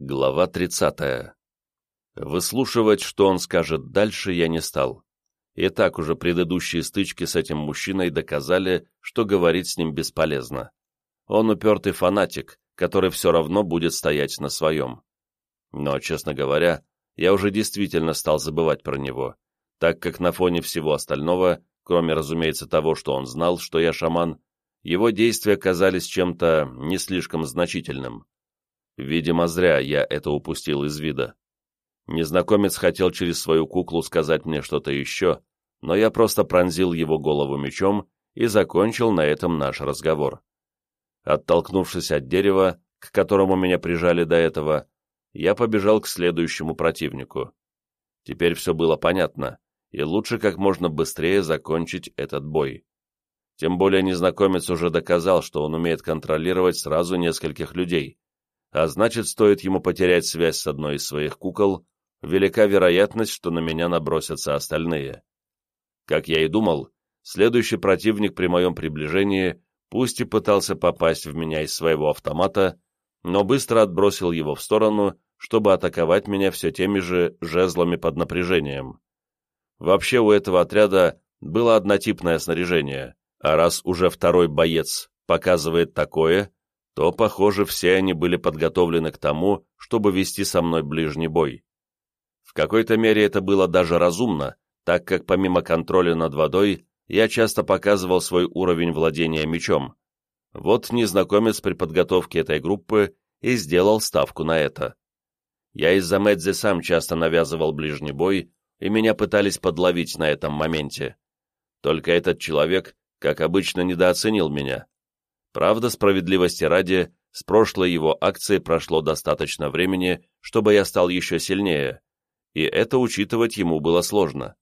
Глава 30. Выслушивать, что он скажет дальше, я не стал. И так уже предыдущие стычки с этим мужчиной доказали, что говорить с ним бесполезно. Он упертый фанатик, который все равно будет стоять на своем. Но, честно говоря, я уже действительно стал забывать про него, так как на фоне всего остального, кроме, разумеется, того, что он знал, что я шаман, его действия казались чем-то не слишком значительным. Видимо, зря я это упустил из вида. Незнакомец хотел через свою куклу сказать мне что-то еще, но я просто пронзил его голову мечом и закончил на этом наш разговор. Оттолкнувшись от дерева, к которому меня прижали до этого, я побежал к следующему противнику. Теперь все было понятно, и лучше как можно быстрее закончить этот бой. Тем более незнакомец уже доказал, что он умеет контролировать сразу нескольких людей, а значит, стоит ему потерять связь с одной из своих кукол, велика вероятность, что на меня набросятся остальные. Как я и думал, следующий противник при моем приближении пусть и пытался попасть в меня из своего автомата, но быстро отбросил его в сторону, чтобы атаковать меня все теми же жезлами под напряжением. Вообще у этого отряда было однотипное снаряжение, а раз уже второй боец показывает такое, то, похоже, все они были подготовлены к тому, чтобы вести со мной ближний бой. В какой-то мере это было даже разумно, так как помимо контроля над водой, я часто показывал свой уровень владения мечом. Вот незнакомец при подготовке этой группы и сделал ставку на это. Я из-за Мэдзи сам часто навязывал ближний бой, и меня пытались подловить на этом моменте. Только этот человек, как обычно, недооценил меня. Правда, справедливости ради, с прошлой его акции прошло достаточно времени, чтобы я стал еще сильнее, и это учитывать ему было сложно.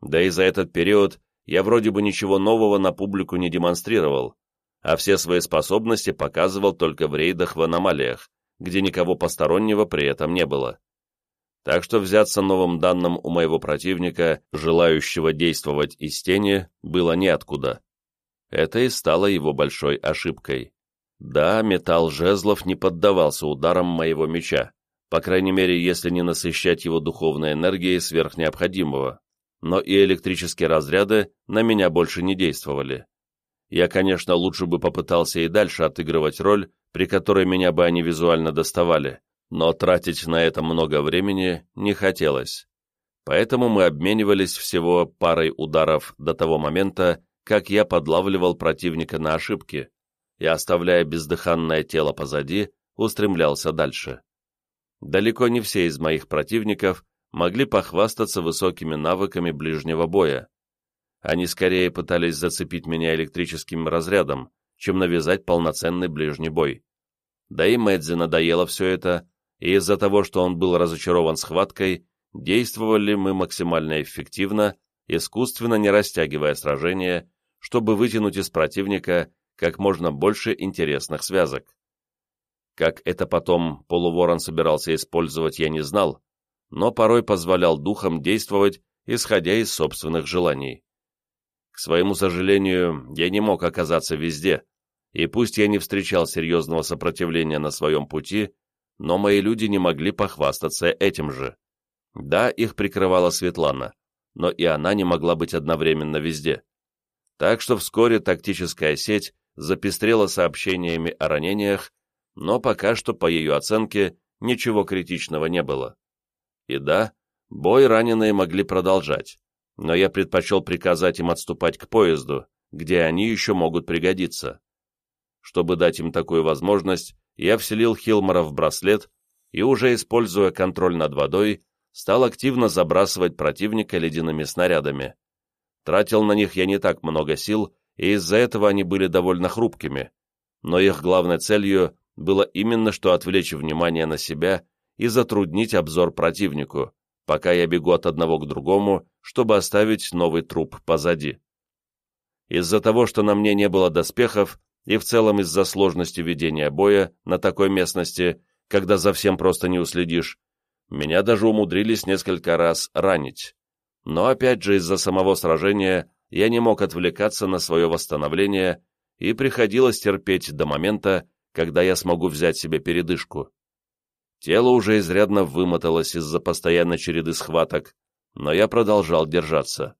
Да и за этот период я вроде бы ничего нового на публику не демонстрировал, а все свои способности показывал только в рейдах в аномалиях, где никого постороннего при этом не было. Так что взяться новым данным у моего противника, желающего действовать из тени, было неоткуда. Это и стало его большой ошибкой. Да, металл жезлов не поддавался ударам моего меча, по крайней мере, если не насыщать его духовной энергией сверх необходимого, но и электрические разряды на меня больше не действовали. Я, конечно, лучше бы попытался и дальше отыгрывать роль, при которой меня бы они визуально доставали, но тратить на это много времени не хотелось. Поэтому мы обменивались всего парой ударов до того момента, как я подлавливал противника на ошибки и, оставляя бездыханное тело позади, устремлялся дальше. Далеко не все из моих противников могли похвастаться высокими навыками ближнего боя. Они скорее пытались зацепить меня электрическим разрядом, чем навязать полноценный ближний бой. Да и Мэдзи надоело все это, и из-за того, что он был разочарован схваткой, действовали мы максимально эффективно, искусственно не растягивая сражение чтобы вытянуть из противника как можно больше интересных связок. Как это потом полуворон собирался использовать, я не знал, но порой позволял духам действовать, исходя из собственных желаний. К своему сожалению, я не мог оказаться везде, и пусть я не встречал серьезного сопротивления на своем пути, но мои люди не могли похвастаться этим же. Да, их прикрывала Светлана, но и она не могла быть одновременно везде. Так что вскоре тактическая сеть запестрела сообщениями о ранениях, но пока что, по ее оценке, ничего критичного не было. И да, бой раненые могли продолжать, но я предпочел приказать им отступать к поезду, где они еще могут пригодиться. Чтобы дать им такую возможность, я вселил Хилмора в браслет и, уже используя контроль над водой, стал активно забрасывать противника ледяными снарядами. Тратил на них я не так много сил, и из-за этого они были довольно хрупкими, но их главной целью было именно что отвлечь внимание на себя и затруднить обзор противнику, пока я бегу от одного к другому, чтобы оставить новый труп позади. Из-за того, что на мне не было доспехов, и в целом из-за сложности ведения боя на такой местности, когда за всем просто не уследишь, меня даже умудрились несколько раз ранить но опять же из-за самого сражения я не мог отвлекаться на свое восстановление и приходилось терпеть до момента, когда я смогу взять себе передышку. Тело уже изрядно вымоталось из-за постоянной череды схваток, но я продолжал держаться.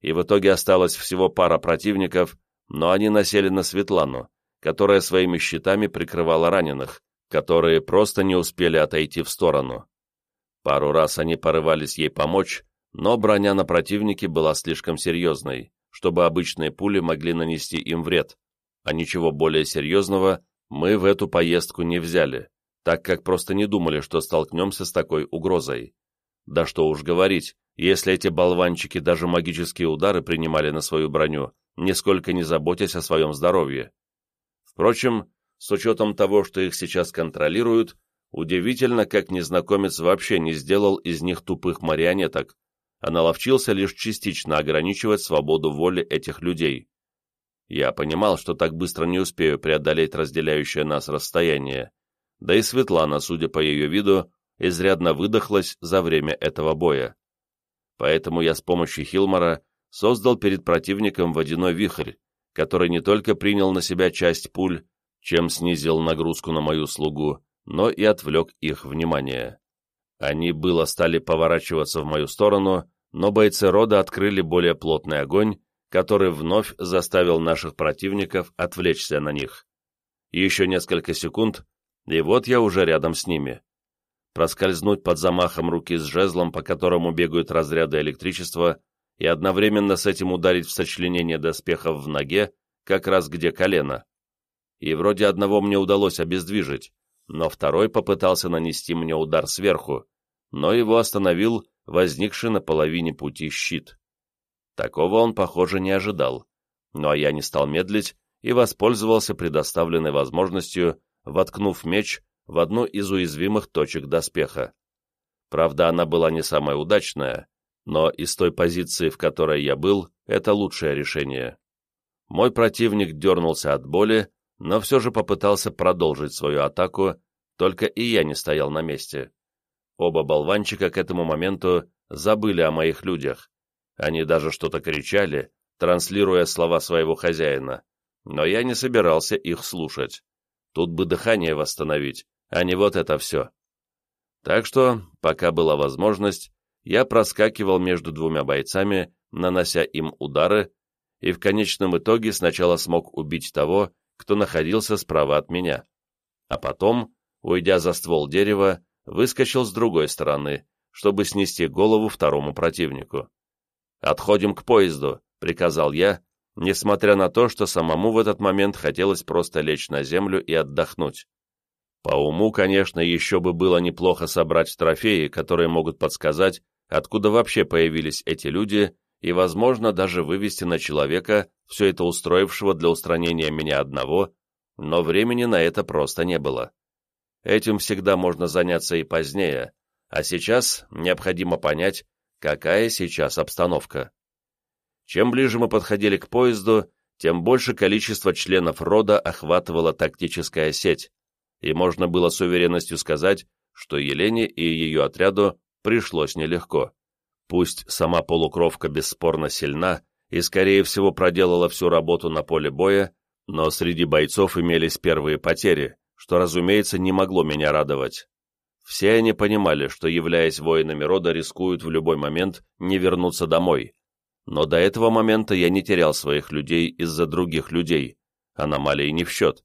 И в итоге осталось всего пара противников, но они насели на Светлану, которая своими щитами прикрывала раненых, которые просто не успели отойти в сторону. Пару раз они порывались ей помочь, но броня на противнике была слишком серьезной, чтобы обычные пули могли нанести им вред, а ничего более серьезного мы в эту поездку не взяли, так как просто не думали, что столкнемся с такой угрозой. Да что уж говорить, если эти болванчики даже магические удары принимали на свою броню, нисколько не заботясь о своем здоровье. Впрочем, с учетом того, что их сейчас контролируют, удивительно, как незнакомец вообще не сделал из них тупых марионеток, а наловчился лишь частично ограничивать свободу воли этих людей. Я понимал, что так быстро не успею преодолеть разделяющее нас расстояние, да и Светлана, судя по ее виду, изрядно выдохлась за время этого боя. Поэтому я с помощью Хилмара создал перед противником водяной вихрь, который не только принял на себя часть пуль, чем снизил нагрузку на мою слугу, но и отвлек их внимание. Они было стали поворачиваться в мою сторону, но бойцы рода открыли более плотный огонь, который вновь заставил наших противников отвлечься на них. Еще несколько секунд, и вот я уже рядом с ними. Проскользнуть под замахом руки с жезлом, по которому бегают разряды электричества, и одновременно с этим ударить в сочленение доспехов в ноге, как раз где колено. И вроде одного мне удалось обездвижить, но второй попытался нанести мне удар сверху, но его остановил возникший на половине пути щит. Такого он, похоже, не ожидал, а я не стал медлить и воспользовался предоставленной возможностью, воткнув меч в одну из уязвимых точек доспеха. Правда, она была не самая удачная, но из той позиции, в которой я был, это лучшее решение. Мой противник дернулся от боли, но все же попытался продолжить свою атаку, только и я не стоял на месте. Оба болванчика к этому моменту забыли о моих людях. Они даже что-то кричали, транслируя слова своего хозяина, но я не собирался их слушать. Тут бы дыхание восстановить, а не вот это все. Так что, пока была возможность, я проскакивал между двумя бойцами, нанося им удары, и в конечном итоге сначала смог убить того, кто находился справа от меня, а потом, уйдя за ствол дерева, выскочил с другой стороны, чтобы снести голову второму противнику. «Отходим к поезду», — приказал я, несмотря на то, что самому в этот момент хотелось просто лечь на землю и отдохнуть. По уму, конечно, еще бы было неплохо собрать трофеи, которые могут подсказать, откуда вообще появились эти люди, и, возможно, даже вывести на человека, все это устроившего для устранения меня одного, но времени на это просто не было. Этим всегда можно заняться и позднее, а сейчас необходимо понять, какая сейчас обстановка. Чем ближе мы подходили к поезду, тем больше количество членов рода охватывала тактическая сеть, и можно было с уверенностью сказать, что Елене и ее отряду пришлось нелегко. Пусть сама полукровка бесспорно сильна и, скорее всего, проделала всю работу на поле боя, но среди бойцов имелись первые потери, что, разумеется, не могло меня радовать. Все они понимали, что, являясь воинами рода, рискуют в любой момент не вернуться домой. Но до этого момента я не терял своих людей из-за других людей, аномалии не в счет,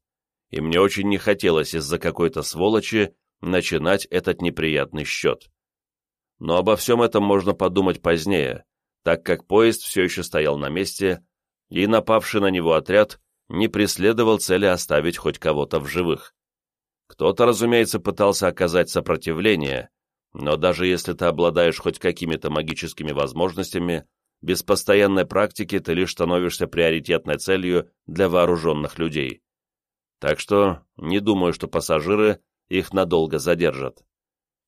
и мне очень не хотелось из-за какой-то сволочи начинать этот неприятный счет. Но обо всем этом можно подумать позднее, так как поезд все еще стоял на месте, и напавший на него отряд не преследовал цели оставить хоть кого-то в живых. Кто-то, разумеется, пытался оказать сопротивление, но даже если ты обладаешь хоть какими-то магическими возможностями, без постоянной практики ты лишь становишься приоритетной целью для вооруженных людей. Так что не думаю, что пассажиры их надолго задержат.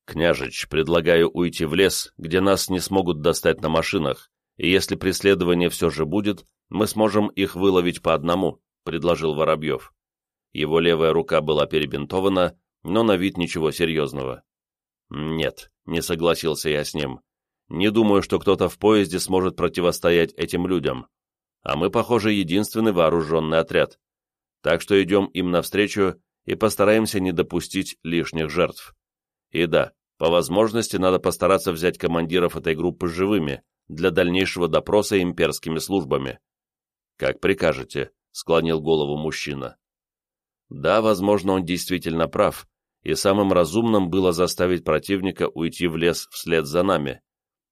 «Княжич, предлагаю уйти в лес, где нас не смогут достать на машинах, и если преследование все же будет, мы сможем их выловить по одному», — предложил Воробьев. Его левая рука была перебинтована, но на вид ничего серьезного. «Нет», — не согласился я с ним. «Не думаю, что кто-то в поезде сможет противостоять этим людям. А мы, похоже, единственный вооруженный отряд. Так что идем им навстречу и постараемся не допустить лишних жертв. И да, по возможности надо постараться взять командиров этой группы живыми для дальнейшего допроса имперскими службами. «Как прикажете», — склонил голову мужчина. Да, возможно, он действительно прав, и самым разумным было заставить противника уйти в лес вслед за нами.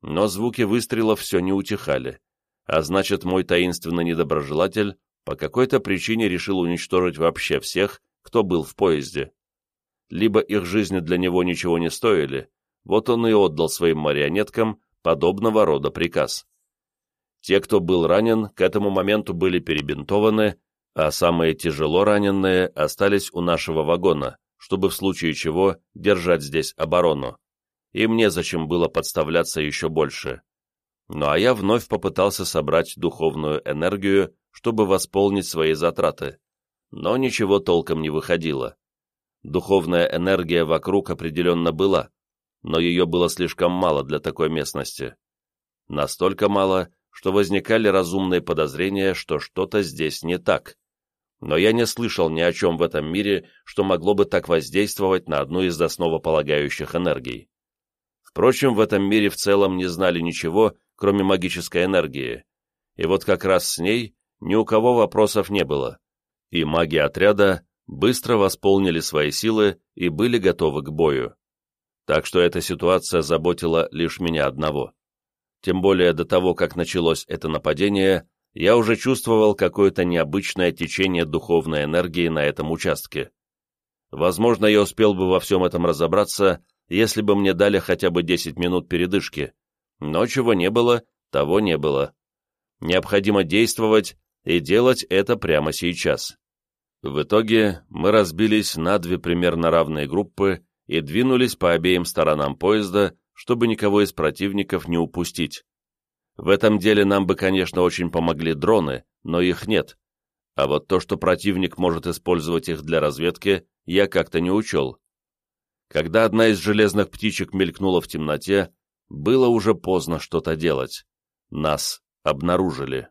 Но звуки выстрелов все не утихали, а значит, мой таинственный недоброжелатель по какой-то причине решил уничтожить вообще всех, кто был в поезде. Либо их жизни для него ничего не стоили, вот он и отдал своим марионеткам подобного рода приказ. Те, кто был ранен, к этому моменту были перебинтованы, а самые тяжело раненые остались у нашего вагона, чтобы в случае чего держать здесь оборону. Им незачем было подставляться еще больше. Ну а я вновь попытался собрать духовную энергию, чтобы восполнить свои затраты. Но ничего толком не выходило. Духовная энергия вокруг определенно была, но ее было слишком мало для такой местности. Настолько мало, что возникали разумные подозрения, что что-то здесь не так. Но я не слышал ни о чем в этом мире, что могло бы так воздействовать на одну из основополагающих энергий. Впрочем, в этом мире в целом не знали ничего, кроме магической энергии, и вот как раз с ней ни у кого вопросов не было, и маги отряда быстро восполнили свои силы и были готовы к бою. Так что эта ситуация заботила лишь меня одного. Тем более до того, как началось это нападение, я уже чувствовал какое-то необычное течение духовной энергии на этом участке. Возможно, я успел бы во всем этом разобраться, если бы мне дали хотя бы 10 минут передышки, но чего не было, того не было. Необходимо действовать и делать это прямо сейчас. В итоге мы разбились на две примерно равные группы и двинулись по обеим сторонам поезда, чтобы никого из противников не упустить. В этом деле нам бы, конечно, очень помогли дроны, но их нет. А вот то, что противник может использовать их для разведки, я как-то не учел. Когда одна из железных птичек мелькнула в темноте, было уже поздно что-то делать. Нас обнаружили.